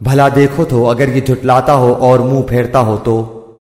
भला देखो तो अगर ये झुटलाता हो और मुँह फेरता हो तो